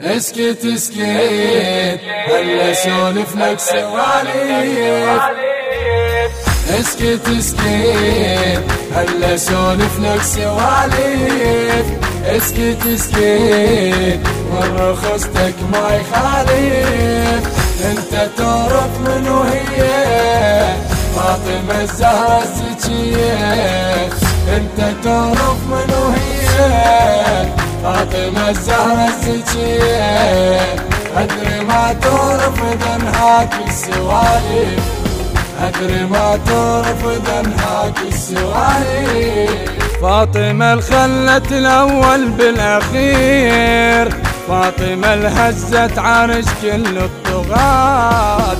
اسكت اسكت. هلا سولف لك سواليف. اسكت اسكت. هلا سولف لك سواليف. اسكت اسكت. مرة خصتك ما يخالف انت تعرف منو هي. فاطمة الزهرة الزكية انت تعرف منو هي. فاطمة الزهرة الزكية. أدري ما تعرف دنهاك السوالف أدري ما تعرف دنهاك السوالف فاطمة الخلت الأول بالأخير. فاطمة الهزت عرش كل الطغاة.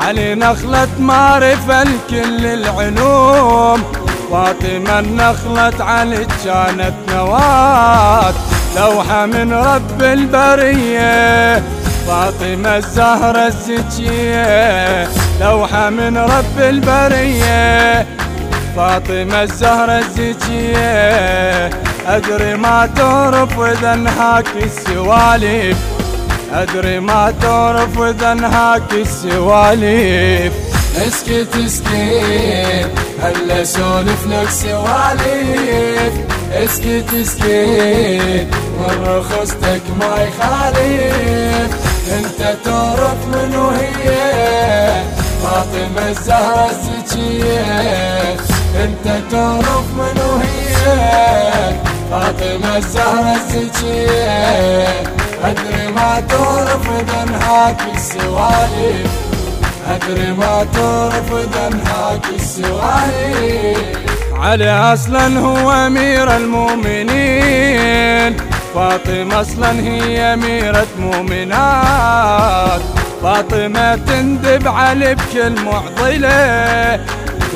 علي نخلة معرفة لكل العلوم. فاطمة النخلة علي كانت نواة. لوحة من رب البرية فاطمة الزهرة الزكية لوحة من رب البرية فاطمة الزهرة الزكية أدري ما تعرف إذا انهاك السوالف أدري ما تعرف إذا انهاك السوالف اسكت اسكت هلا سولف لك سوالف اسكت اسكت. مرة ما يخالف انت تعرف منو هي؟ فاطمة الزهرة الزكية انت تعرف منو هي؟ فاطمة الزهرة الزكية ادري ما تعرف دنهاك السوالف ادري ما تعرف دنهاك السوالف علي أصلا هو أمير المؤمنين. فاطمة أصلا هي أميرة مؤمنات. فاطمة تندب علي بكل معضلة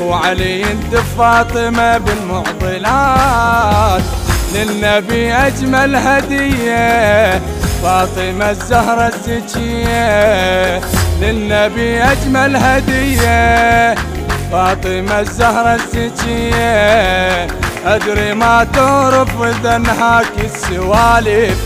وعلي يندب فاطمة بالمعضلات. للنبي أجمل هدية فاطمة الزهرة الزكية. للنبي أجمل هدية فاطمة الزهرة الزكية أدري ما تعرف إذا انهاك السوالف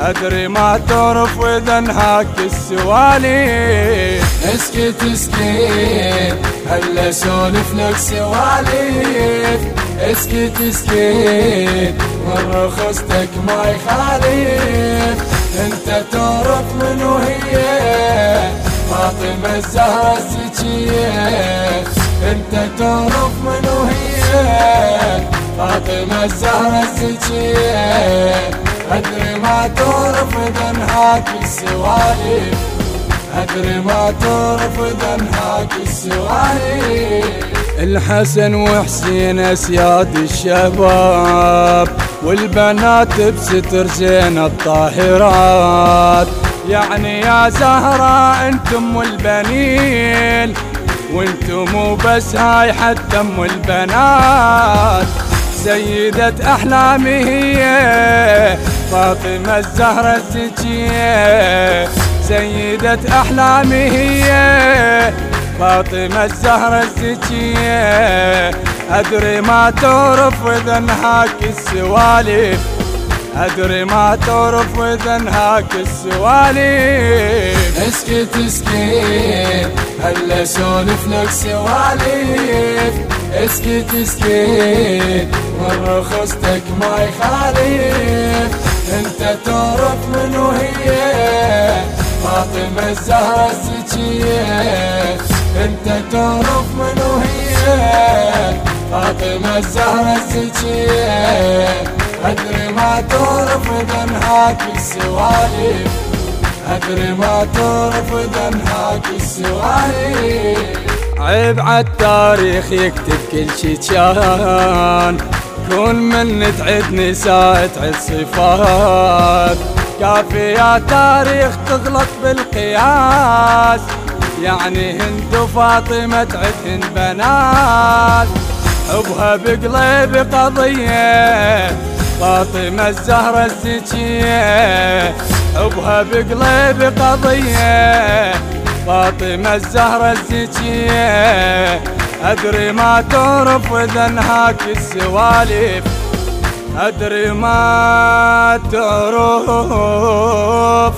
أدري ما تعرف إذا انهاك السوالف اسكت اسكت هلا سولف لك سوالف اسكت اسكت مرة خصتك ما يخالف. أنت تعرف منو هي؟ فاطمة الزهرة الزكية أنت تعرف منو هي فاطمة الزهرة الزكية. أدري ما تعرف دنهاك السوالف أدري ما تعرف دنهاك السوالف الحسن وحسين أسياد الشباب والبنات بستر زين الطاهرات. يعني يا زهرة أنتم والبنين وأنتم بس هاي حتى أم البنات. سيدة أحلامي هي فاطمة الزهرة الزكية سيدة أحلامي هي فاطمة الزهرة الزكية أدري ما تعرف إذا انهاك السوالف. أدري ما تعرف إذا انهاك السوالف اسكت اسكت. هلا سولف لك سوالف اسكت اسكت. مرة خصتك ما يخالف انت تعرف منو هي فاطمة الزهرة الزكية انت تعرف منو هي فاطمة الزهرة الزكية ادري ما تعرف دنهاك السوالف ادري ما تعرف دنهاك السوالف عيب عالتاريخ يكتب كل شي كان. كون من تعد نساء تعد صفات. كافي يا تاريخ تغلط بالقياس. يعني هند وفاطمة تعدهن بنات. حبها بقليب قضية. فاطمة الزهرة الزكية حبها بقليب قضية. فاطمة الزهرة الزكية أدري ما تعرف إذا انهاك السوالف. أدري ما تعرف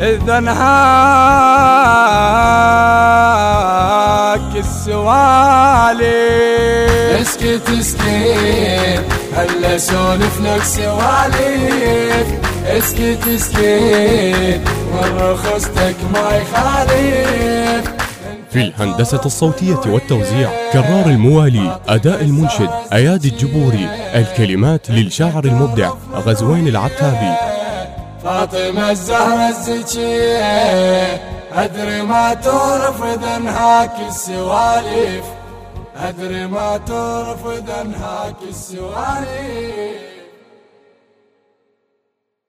إذا انهاك السوالف. اسكت اسكت. هلا سولف لك سوالف اسكت اسكت ورخصتك ما يخالف في الهندسة الصوتية والتوزيع كرار الموالي أداء المنشد أيادي الجبوري الكلمات للشاعر المبدع غزوين العتابي. فاطمة الزهرة الزكية أدري ما ترفض انهاك السوالف أدري ما ترفض انهاك السوالف